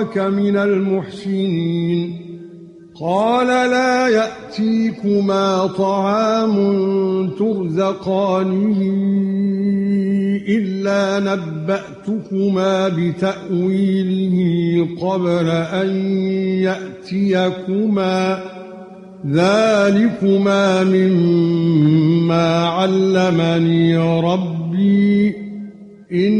نَرَاكَ مِنَ الْمُحْسِنِينَ. قَالَ لَا يَأْتِيكُمَا طَعَامٌ تُرْزَقَانِهِ إِلَّا نَبَّأْتُكُمَا بِتَأْوِيلِهِ قَبْلَ أَن يَأْتِيَكُمَا. ذَلِكُمَا مِمَّا عَلَّمَنِي رَبِّي. إِنِّي